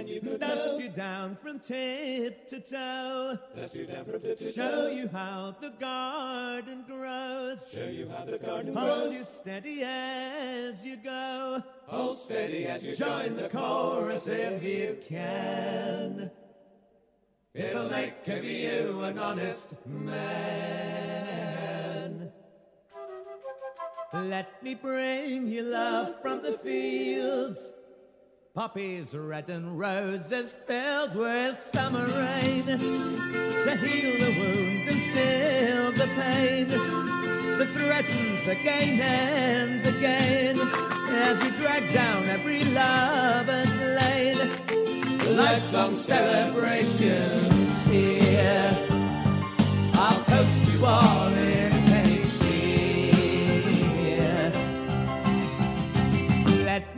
Than you could Dust know. you down from tip to toe. Dust you down from tip to Show you how the garden grows. Show you how the garden Hold grows. you steady as you go. Hold steady as you Join the chorus if you can. It'll make of you an honest man. Let me bring you love from the fields. Poppies red and roses filled with summer rain to heal the wound and still the pain that threatens again and again as we drag down every lover's lane. Life's long celebrations here. I'll post you all in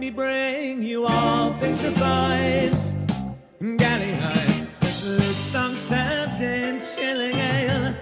me bring you all things refined. Galley heights and song served in chilling ale.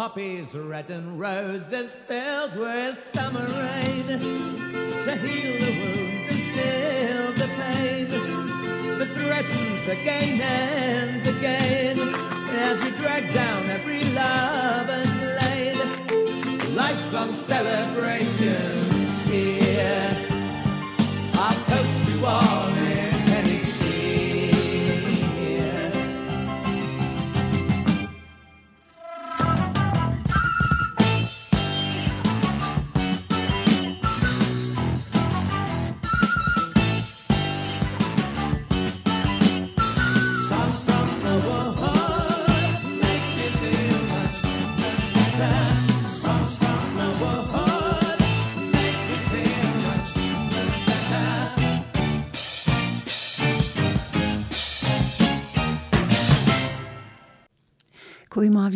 Poppies red and roses filled with summer rain to heal the wound and still the pain that threatens again and again as we drag down every lover's lane. Life's long celebrations here. I'll post you all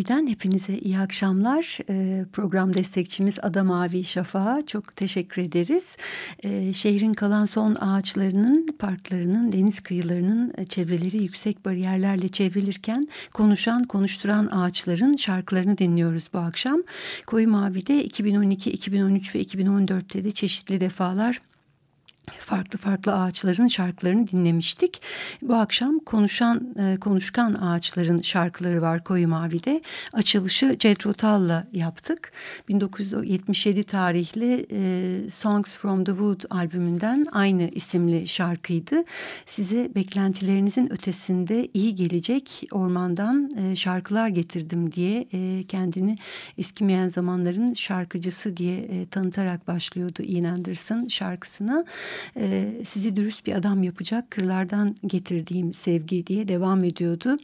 Mavi'den hepinize iyi akşamlar. E, program destekçimiz Ada Mavi Şafağa çok teşekkür ederiz. E, şehrin kalan son ağaçlarının, parklarının, deniz kıyılarının e, çevreleri yüksek bariyerlerle çevrilirken konuşan, konuşturan ağaçların şarkılarını dinliyoruz bu akşam. Koyu Mavi'de 2012, 2013 ve 2014'te de çeşitli defalar farklı farklı ağaçların şarkılarını dinlemiştik. Bu akşam konuşan e, konuşkan ağaçların şarkıları var Koyu Mavi'de. Açılışı Cedro Tull'la yaptık. 1977 tarihli e, Songs from the Wood albümünden aynı isimli şarkıydı. Size beklentilerinizin ötesinde iyi gelecek ormandan e, şarkılar getirdim diye kendini eskimeyen zamanların şarkıcısı diye tanıtarak başlıyordu Ian Anderson şarkısına e, sizi dürüst bir adam yapacak kırlardan getirdiğim sevgi diye devam ediyordu.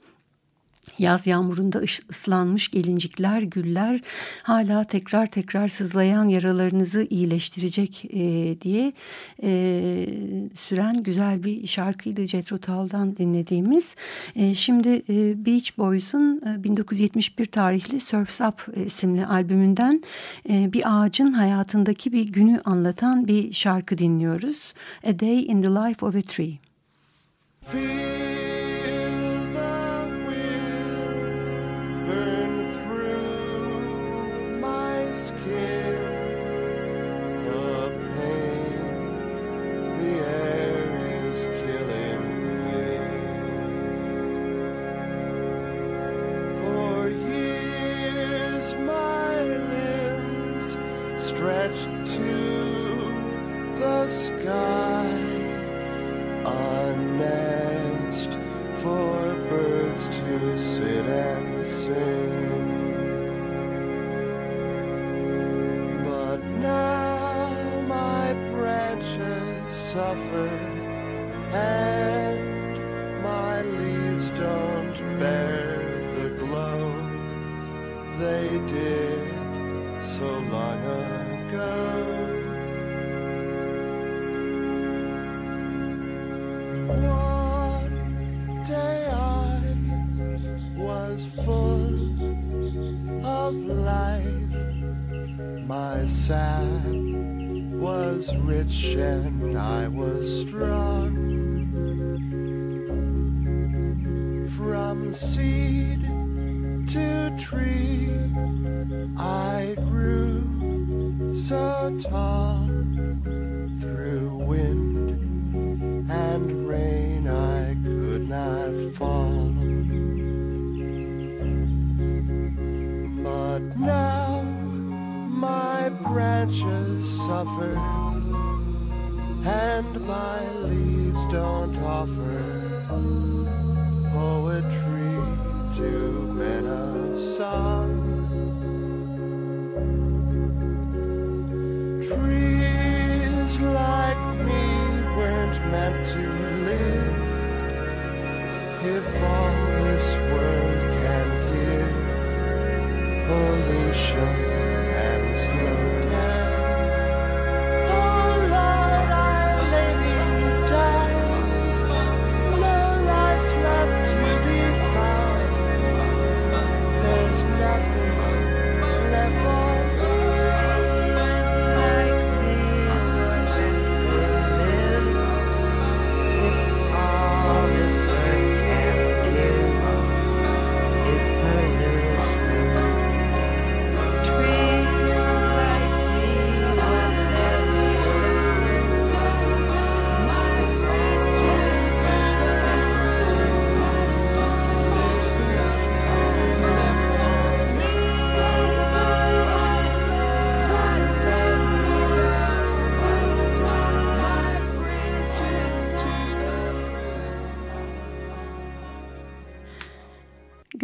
Yaz yağmurunda ıslanmış gelincikler, güller hala tekrar tekrar sızlayan yaralarınızı iyileştirecek e, diye e, süren güzel bir şarkıydı Jethro Tull'dan dinlediğimiz. E, şimdi e, Beach Boys'un e, 1971 tarihli Surf's Up isimli albümünden e, bir ağacın hayatındaki bir günü anlatan bir şarkı dinliyoruz. A Day in the Life of a Tree. Feel over and my leaves don't bear the glow they did so long ago. One day I was full of life, my sad was rich and I was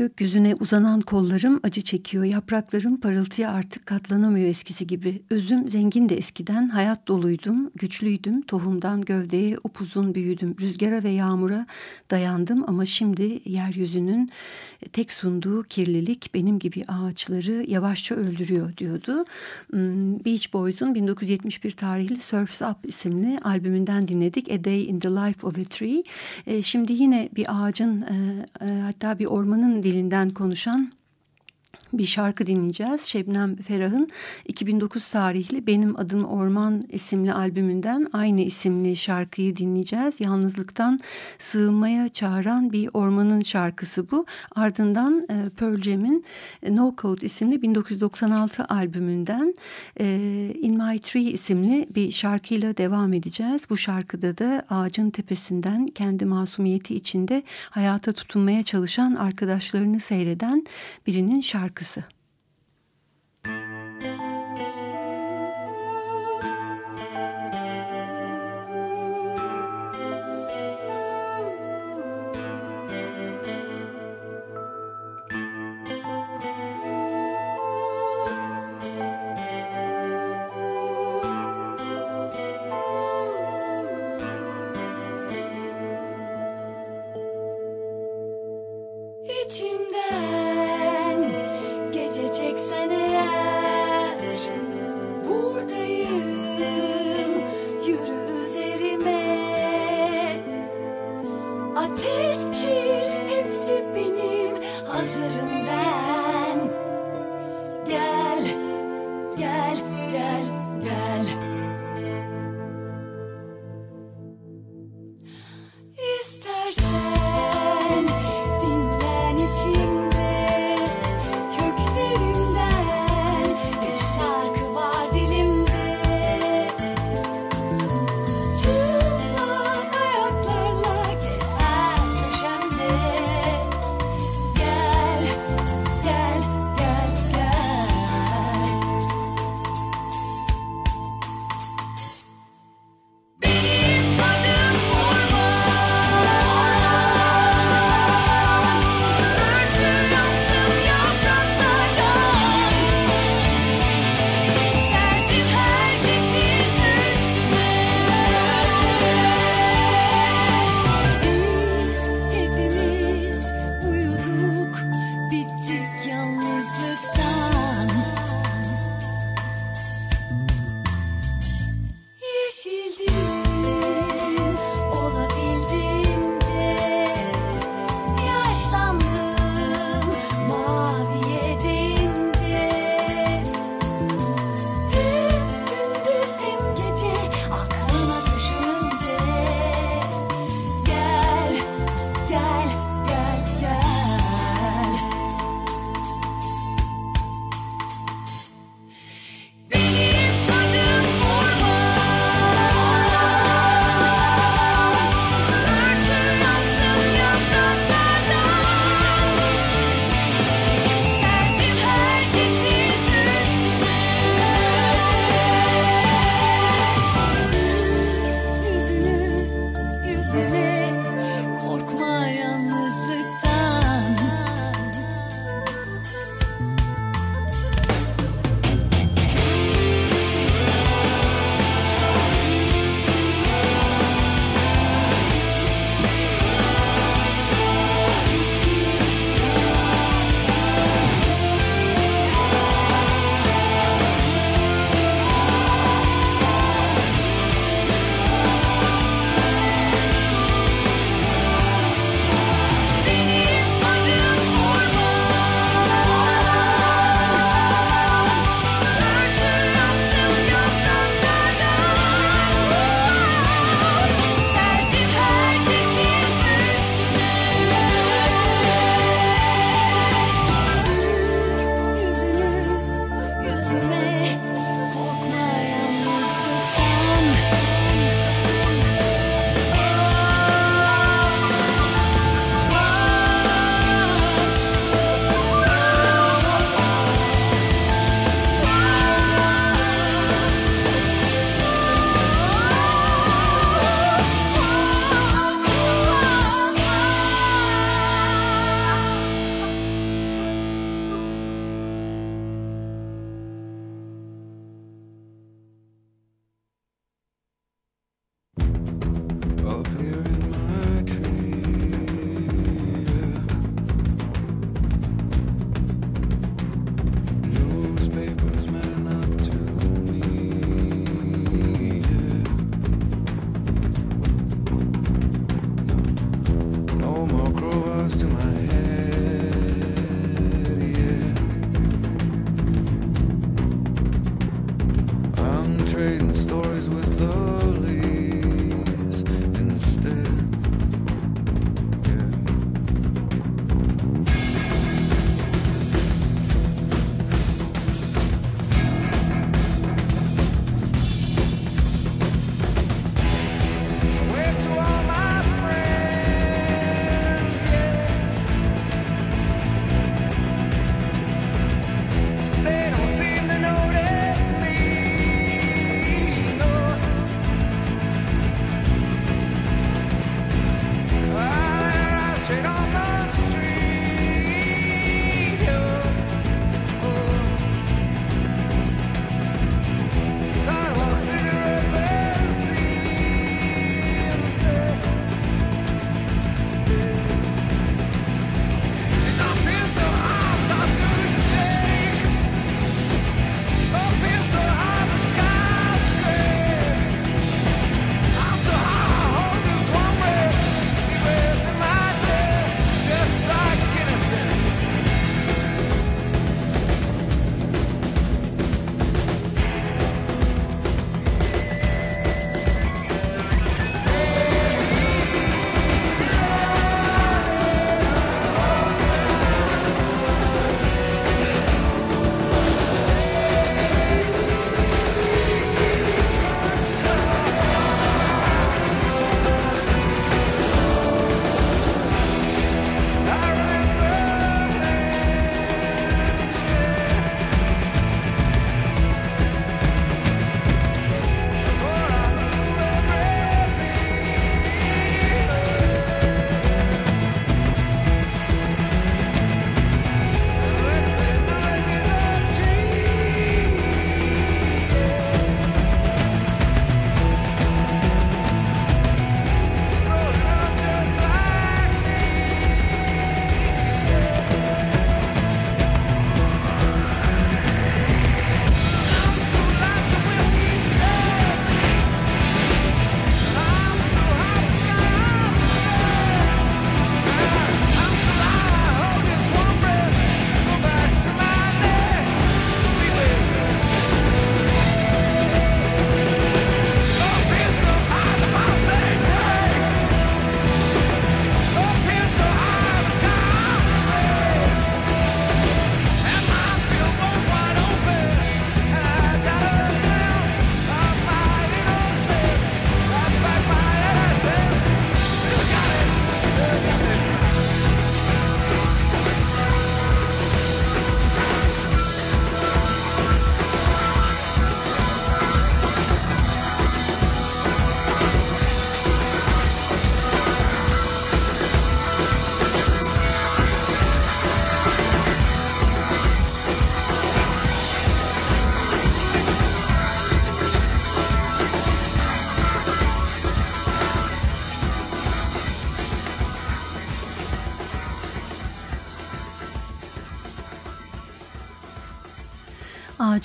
Gökyüzüne uzanan kollarım acı çekiyor. Yapraklarım parıltıya artık katlanamıyor eskisi gibi. Özüm zengin de eskiden. Hayat doluydum, güçlüydüm. Tohumdan gövdeye upuzun büyüdüm. Rüzgara ve yağmura dayandım ama şimdi yeryüzünün tek sunduğu kirlilik benim gibi ağaçları yavaşça öldürüyor diyordu. Hmm, Beach Boys'un 1971 tarihli Surf's Up isimli albümünden dinledik. A Day in the Life of a Tree. E, şimdi yine bir ağacın e, e, hatta bir ormanın dilinden konuşan bir şarkı dinleyeceğiz. Şebnem Ferah'ın 2009 tarihli Benim Adım Orman isimli albümünden aynı isimli şarkıyı dinleyeceğiz. Yalnızlıktan sığınmaya çağıran bir ormanın şarkısı bu. Ardından e, Pearl Jam'in No Code isimli 1996 albümünden e, In My Tree isimli bir şarkıyla devam edeceğiz. Bu şarkıda da ağacın tepesinden kendi masumiyeti içinde hayata tutunmaya çalışan arkadaşlarını seyreden birinin 마르크스.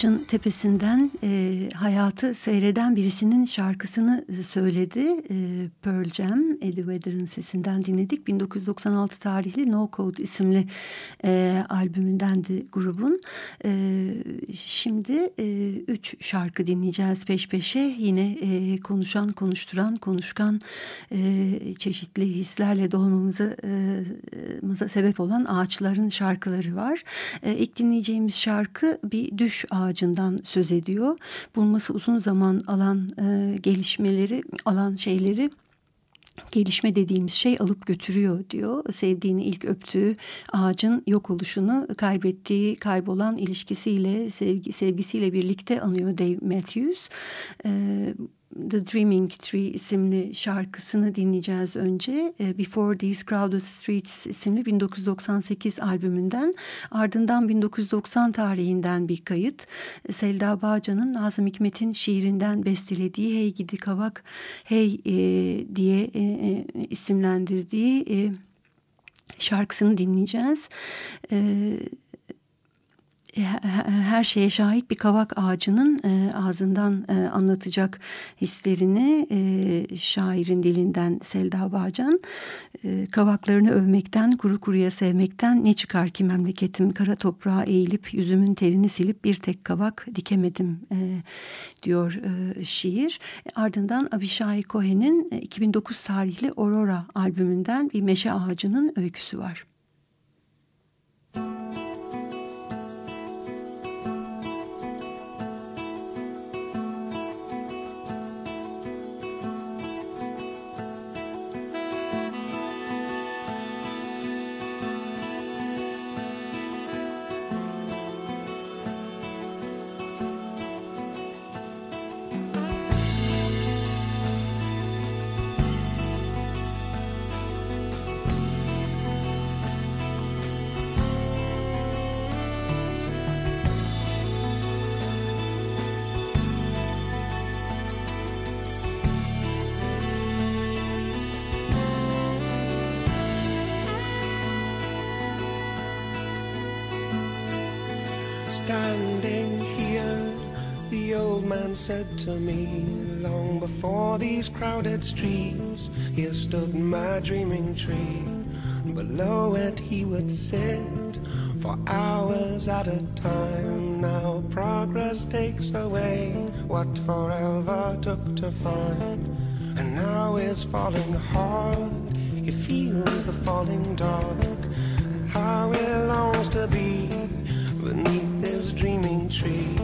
Ağacın tepesinden e, hayatı seyreden birisinin şarkısını e, söyledi. E, Pearl Jam, Eddie Vedder'ın sesinden dinledik. 1996 tarihli No Code isimli e, albümündendi grubun. E, şimdi e, üç şarkı dinleyeceğiz peş peşe. Yine e, konuşan, konuşturan, konuşkan e, çeşitli hislerle dolmamıza e, sebep olan ağaçların şarkıları var. E, ilk dinleyeceğimiz şarkı bir düş ağacından söz ediyor. Bulması uzun zaman alan e, gelişmeleri, alan şeyleri gelişme dediğimiz şey alıp götürüyor diyor. Sevdiğini ilk öptüğü ağacın yok oluşunu kaybettiği, kaybolan ilişkisiyle, sevgi, sevgisiyle birlikte anıyor Dave Matthews. Ee, The Dreaming Tree isimli şarkısını dinleyeceğiz önce. E, Before These Crowded Streets isimli 1998 albümünden. Ardından 1990 tarihinden bir kayıt. Selda Bağcan'ın Nazım Hikmet'in şiirinden bestelediği Hey Gidi Kavak Hey e, diye e, e, isimlendirdiği e, şarkısını dinleyeceğiz. Evet her şeye şahit bir kavak ağacının e, ağzından e, anlatacak hislerini e, şairin dilinden Selda Bağcan e, kavaklarını övmekten kuru kuruya sevmekten ne çıkar ki memleketim kara toprağa eğilip yüzümün terini silip bir tek kavak dikemedim e, diyor e, şiir. Ardından Avishai Cohen'in 2009 e, tarihli Aurora albümünden bir meşe ağacının öyküsü var. Said to me, long before these crowded streets, here stood my dreaming tree. Below it he would sit for hours at a time. Now progress takes away what forever took to find. And now is falling hard, he feels the falling dark. How he longs to be beneath this dreaming tree.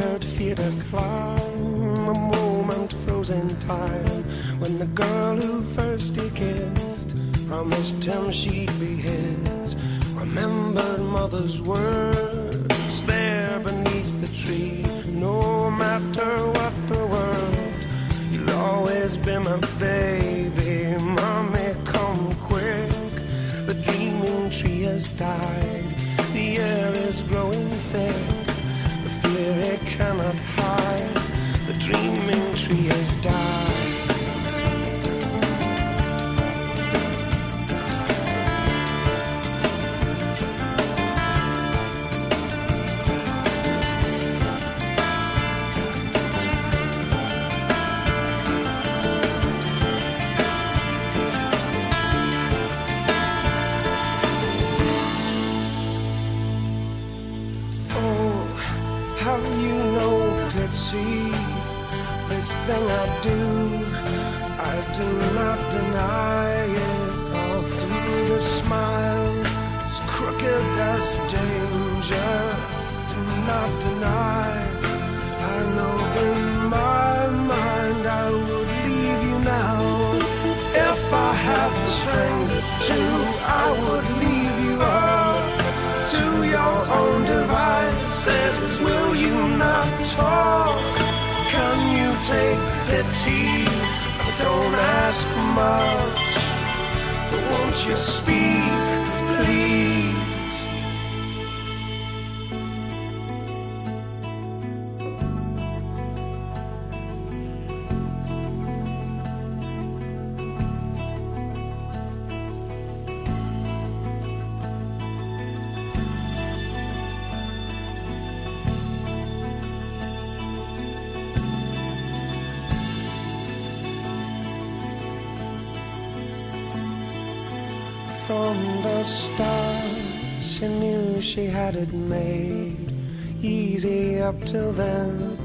Conquered fear to climb a moment frozen time when the girl who first he kissed promised him she'd be his. Remembered mother's words there beneath the tree. No matter what the world, you'll always be my baby. Mommy, come quick. The dreaming tree has died had it made easy up till then.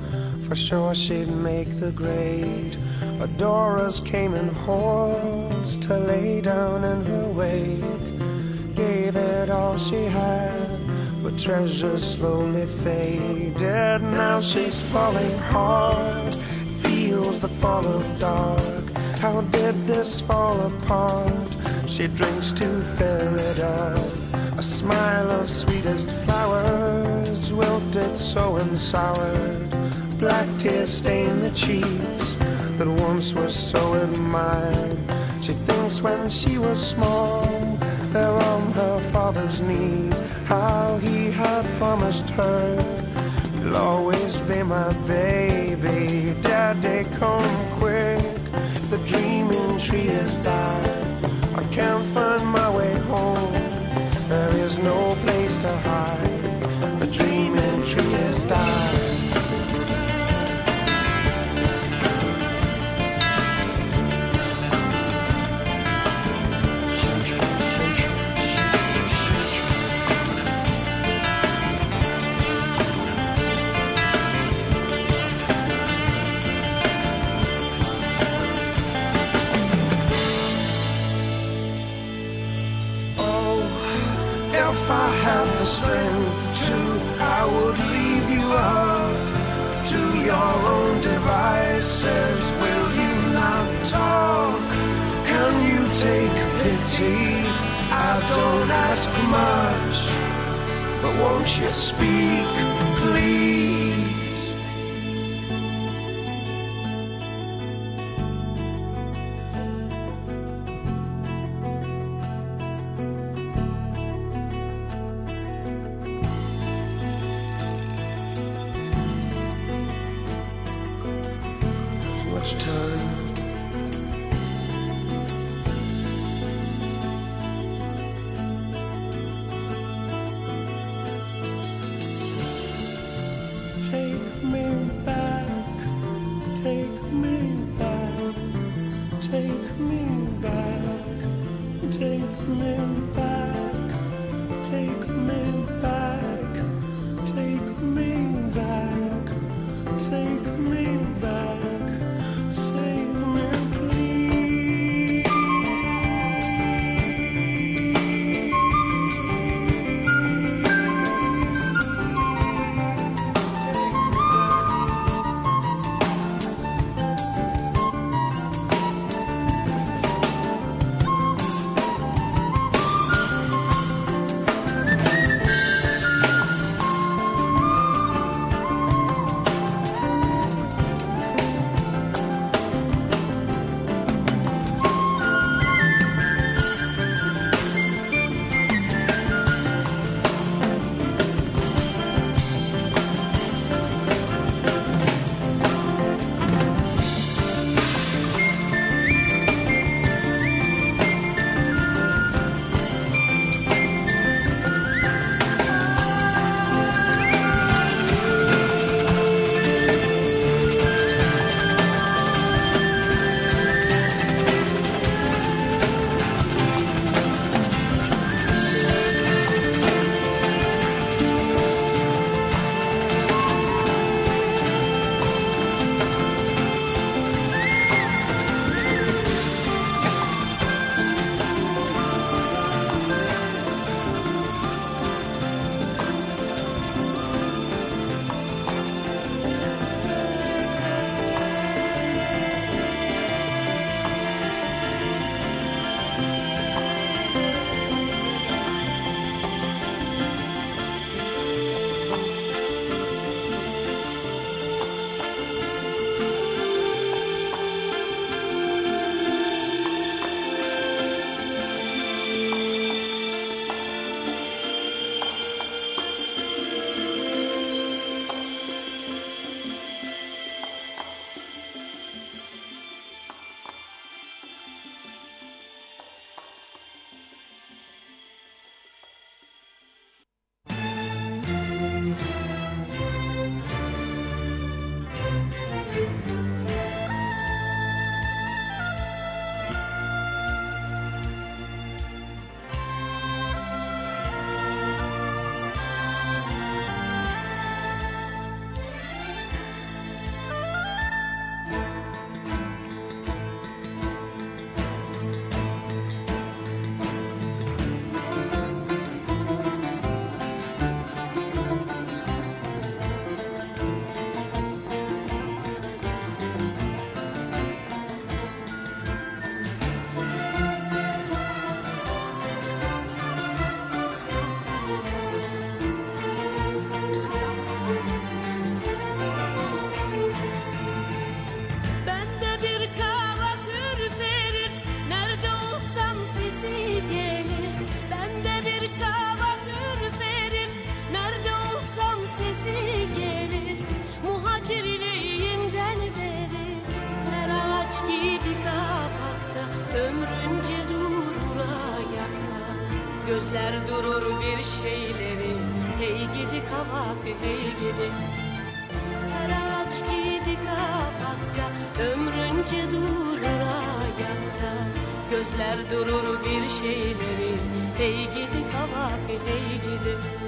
For sure she'd make the grade. Adorers came in hordes to lay down in her wake. Gave it all she had, but treasures slowly faded. Now she's falling hard, feels the fall of dark. How did this fall apart? She drinks to fill it up. A smile of sweetest flowers, wilted so and soured. Black tears stain the cheeks that once were so admired. She thinks when she was small, there on her father's knees, how he had promised her, You'll always be my baby. Daddy, come quick, the dreaming tree has died. I can't find my there is no place to hide. The dreaming tree has died. Don't ask much, but won't you speak, please? Much time. durur bir şeyleri Hey gidi kavak hey gidi.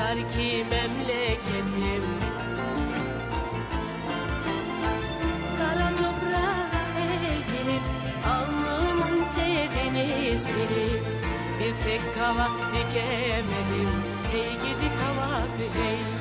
terki memleketim. Kara toprağa eğilip alnımın terini silip Bir tek kavak dikemedim. Hey gidi kavak hey.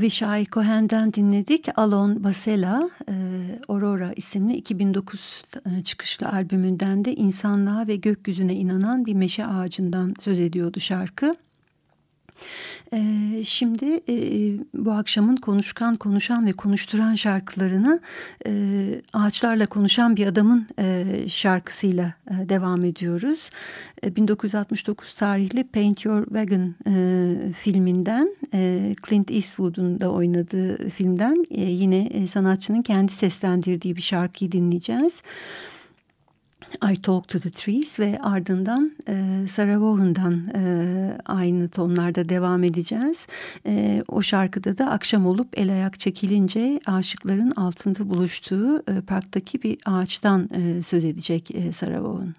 Avishai Cohen'den dinledik. Alon Basela, e, Aurora isimli 2009 e, çıkışlı albümünden de insanlığa ve gökyüzüne inanan bir meşe ağacından söz ediyordu şarkı. Ee, şimdi e, bu akşamın konuşkan, konuşan ve konuşturan şarkılarını e, ağaçlarla konuşan bir adamın e, şarkısıyla devam ediyoruz. E, 1969 tarihli Paint Your Wagon filminden, Clint Eastwood'un da oynadığı filmden yine sanatçının kendi seslendirdiği bir şarkıyı dinleyeceğiz. I Talk to the Trees ve ardından e, Sarah Vaughan'dan e, aynı tonlarda devam edeceğiz. E, o şarkıda da akşam olup el ayak çekilince aşıkların altında buluştuğu e, parktaki bir ağaçtan e, söz edecek e, Sarah Vaughan.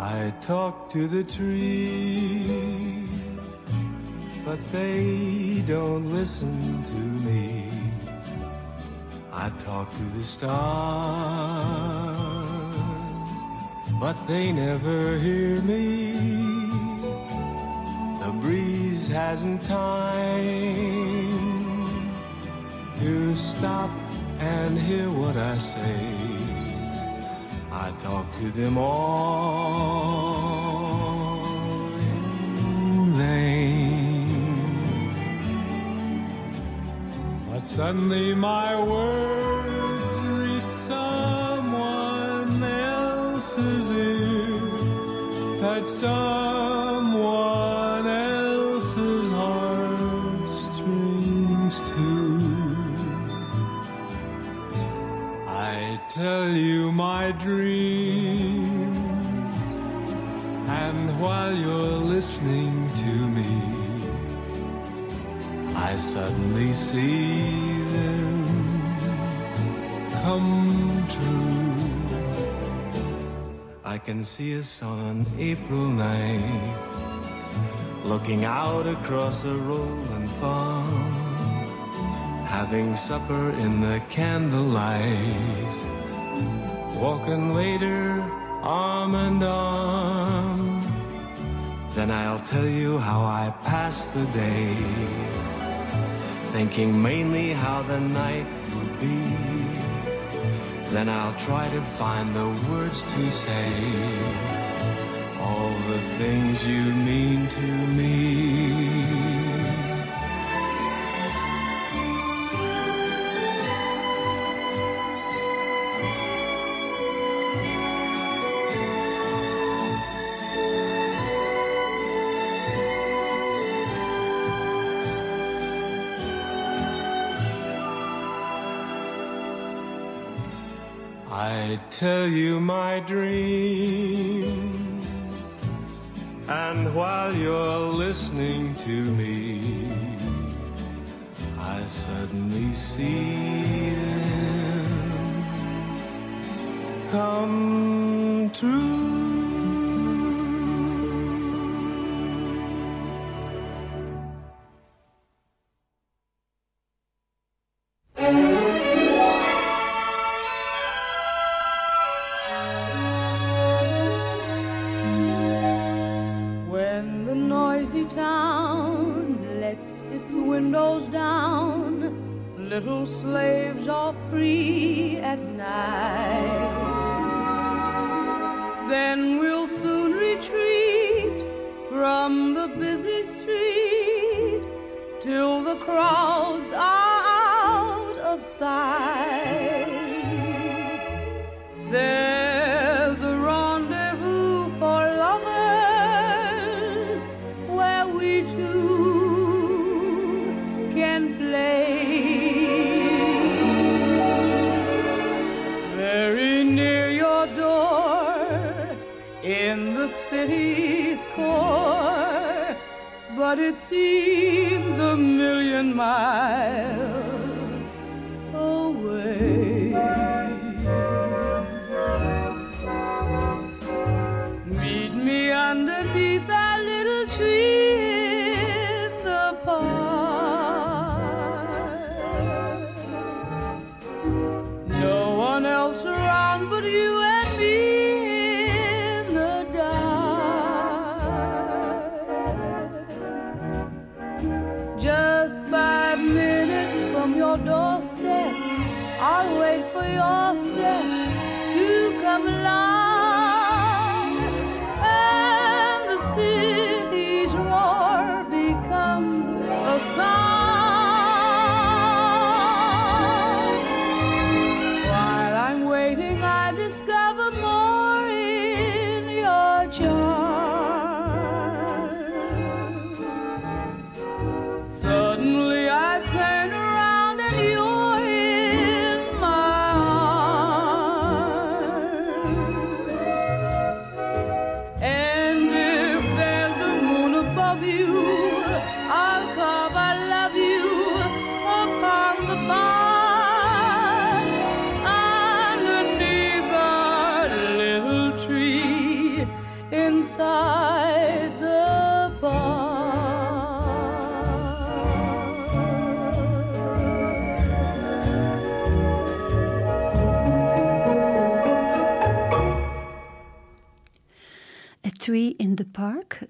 I talk to the trees, but they don't listen to me. I talk to the stars, but they never hear me. The breeze hasn't time to stop and hear what I say. I talk to them all in vain. But suddenly my words reach someone else's ear. That someone else's heartstrings too. I tell you my dreams, listening to me, I suddenly see them come true. I can see us on an April night, looking out across a rolling farm having supper in the candlelight, walking later arm in arm. Then I'll tell you how I passed the day, thinking mainly how the night would be. Then I'll try to find the words to say, all the things you mean to me. Tell you my dream, and while you're listening to me, I suddenly see them come true. be there.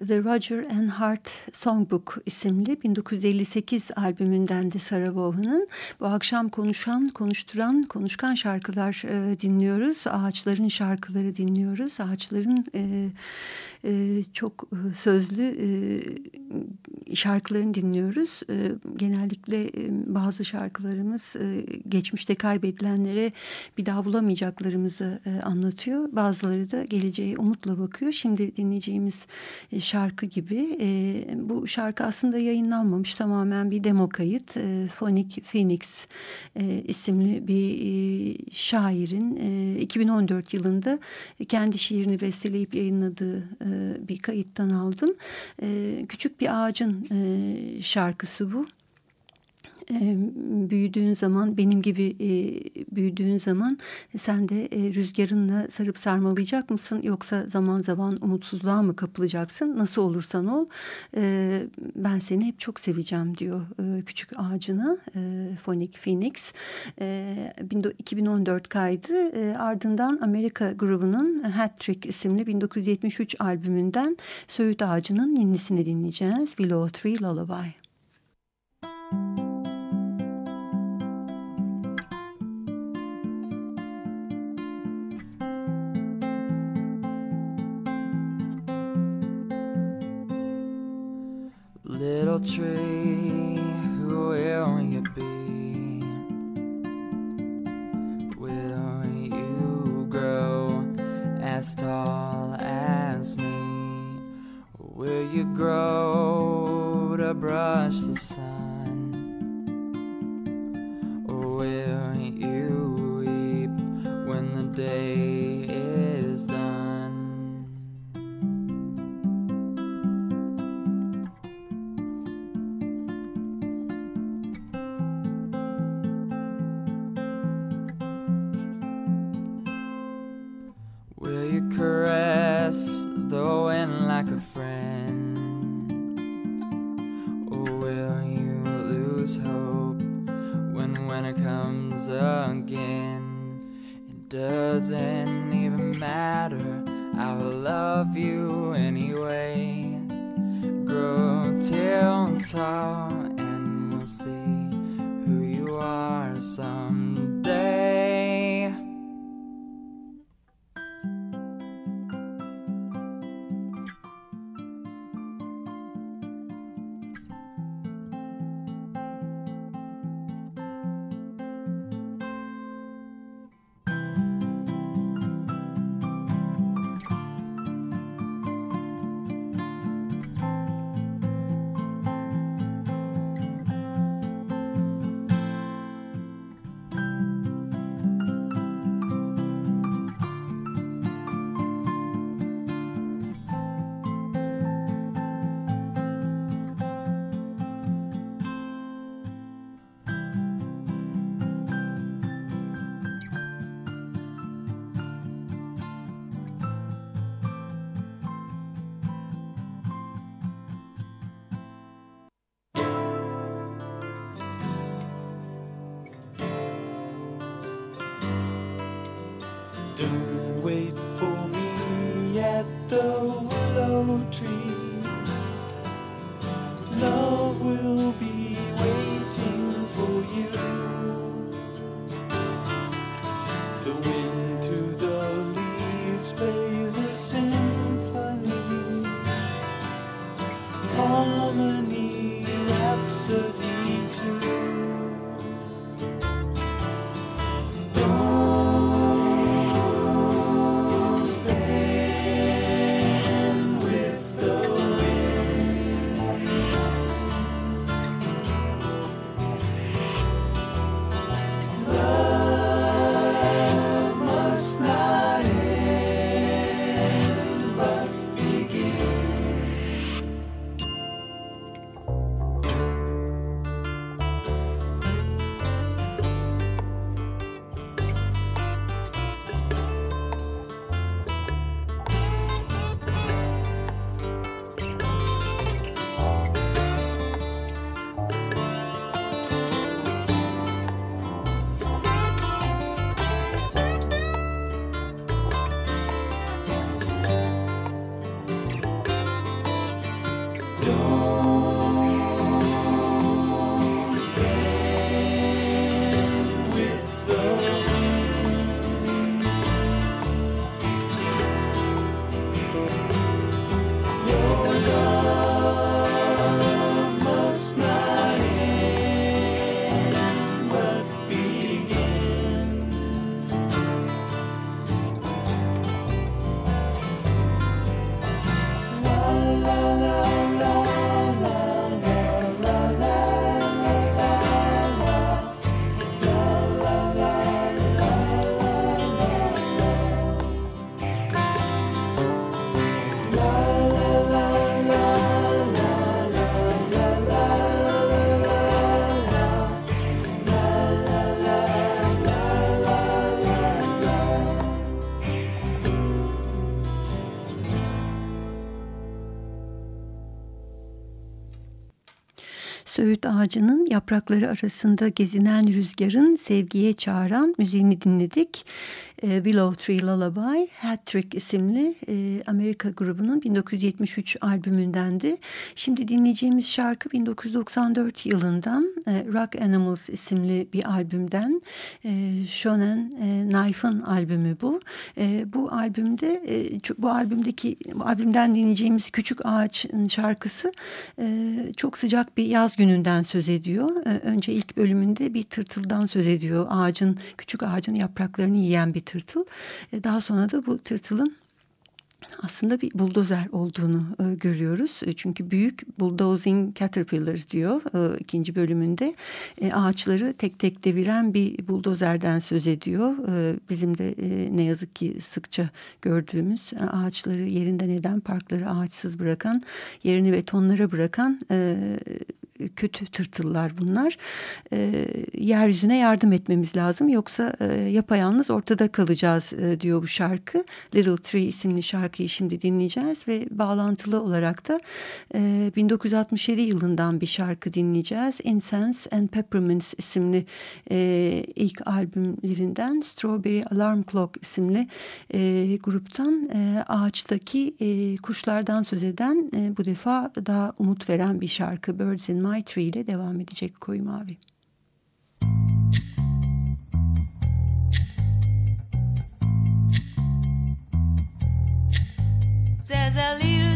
The Roger and Hart Songbook isimli 1958 albümünden de Sarah Vaughan'ın. Bu akşam konuşan, konuşturan, konuşkan şarkılar e, dinliyoruz. Ağaçların şarkıları dinliyoruz. Ağaçların e, e, çok sözlü e, şarkılarını dinliyoruz. E, genellikle e, bazı şarkılarımız e, geçmişte kaybedilenlere bir daha bulamayacaklarımızı e, anlatıyor. Bazıları da geleceğe umutla bakıyor. Şimdi dinleyeceğimiz e, şarkı gibi e, bu şarkı aslında yayınlanmamış tamamen bir demo kayıt. E, Phonic Phoenix e, isimli bir e, şairin e, 2014 yılında kendi şiirini besteleyip yayınladığı e, bir kayıttan aldım. E, küçük bir ağacın e, şarkısı bu e, büyüdüğün zaman benim gibi e, büyüdüğün zaman sen de e, rüzgarınla sarıp sarmalayacak mısın? Yoksa zaman zaman umutsuzluğa mı kapılacaksın? Nasıl olursan ol e, ben seni hep çok seveceğim diyor e, küçük ağacına e, Phonic Phoenix. E, 2014 kaydı. E, ardından Amerika grubunun Hat Trick isimli 1973 albümünden Söğüt Ağacı'nın ninnisini dinleyeceğiz. Willow Tree Lullaby. Tree, who will you be? Will you grow as tall like a friend? Or will you lose hope when winter comes again? It doesn't to Söğüt ağacının yaprakları arasında gezinen rüzgarın sevgiye çağıran müziğini dinledik. E, Willow Tree Lullaby, Hat Trick isimli e, Amerika grubunun 1973 albümündendi. Şimdi dinleyeceğimiz şarkı 1994 yılından e, Rock Animals isimli bir albümden. E, Shonen e, Knife'ın albümü bu. E, bu albümde e, bu albümdeki bu albümden dinleyeceğimiz Küçük Ağaç'ın şarkısı e, çok sıcak bir yaz gününden söz ediyor. E, önce ilk bölümünde bir tırtıldan söz ediyor. Ağacın küçük ağacın yapraklarını yiyen bir tırtıl. E, daha sonra da bu tırtılın aslında bir buldozer olduğunu e, görüyoruz. E, çünkü büyük bulldozing caterpillar diyor e, ikinci bölümünde. E, ağaçları tek tek deviren bir buldozerden söz ediyor. E, bizim de e, ne yazık ki sıkça gördüğümüz e, ağaçları yerinden eden, parkları ağaçsız bırakan, yerini betonlara bırakan e, kötü tırtıllar bunlar. E, yeryüzüne yardım etmemiz lazım yoksa e, yapayalnız ortada kalacağız e, diyor bu şarkı. Little Tree isimli şarkıyı şimdi dinleyeceğiz ve bağlantılı olarak da e, 1967 yılından bir şarkı dinleyeceğiz. Incense and Peppermints isimli e, ilk albümlerinden Strawberry Alarm Clock isimli e, gruptan e, ağaçtaki e, kuşlardan söz eden e, bu defa daha umut veren bir şarkı Birds in My My Tree ile devam edecek Koyu Mavi. There's a little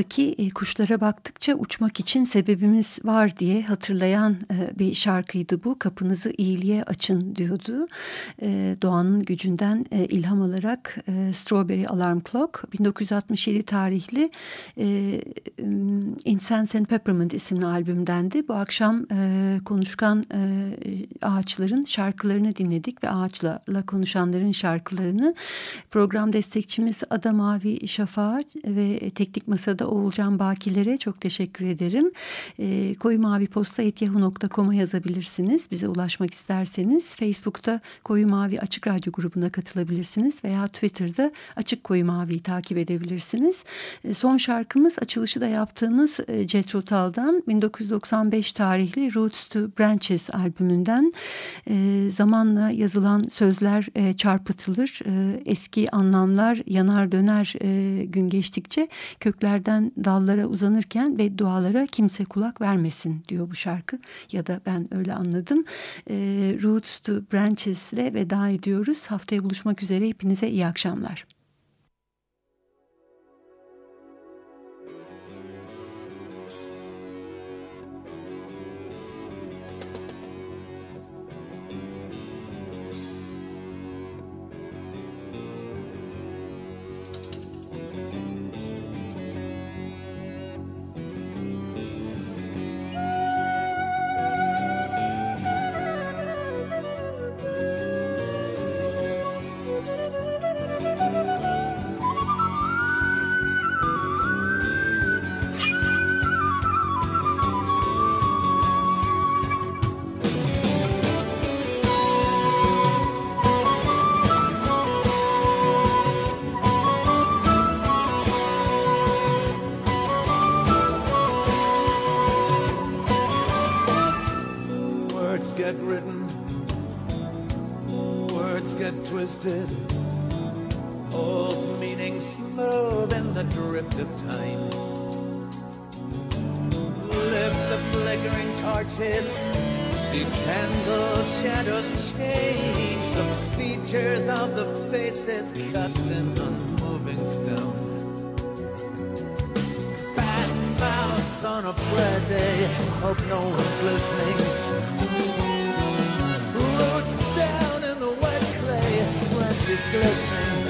n'importe kuşlara baktıkça uçmak için sebebimiz var diye hatırlayan e, bir şarkıydı bu. Kapınızı iyiliğe açın diyordu. E, doğanın gücünden e, ilham alarak Strawberry Alarm Clock 1967 tarihli e, Incense and Peppermint isimli albümdendi. Bu akşam konuşkan ağaçların şarkılarını dinledik ve ağaçlarla konuşanların şarkılarını. Program destekçimiz Ada Mavi Şafak ve teknik masada Oğulcan Bakilere çok teşekkür ederim. E, koyu mavi posta etyahu.com'a yazabilirsiniz. Bize ulaşmak isterseniz Facebook'ta Koyu Mavi Açık Radyo grubuna katılabilirsiniz veya Twitter'da Açık Koyu Mavi'yi takip edebilirsiniz. E, son şarkımız açılışı da yaptığımız e, Tull'dan 1995 tarihli Roots to Branches albümünden e, zamanla yazılan sözler e, çarpıtılır. E, eski anlamlar yanar döner e, gün geçtikçe köklerden dallara uzanırken ve dualara kimse kulak vermesin diyor bu şarkı ya da ben öyle anladım. E, Roots to Branches ile veda ediyoruz. Haftaya buluşmak üzere hepinize iyi akşamlar. Twisted, old meanings move in the drift of time. Lift the flickering torches, see candle shadows change the features of the faces cut in unmoving stone. Fat mouth on a bread day, hope no one's listening. Glistening.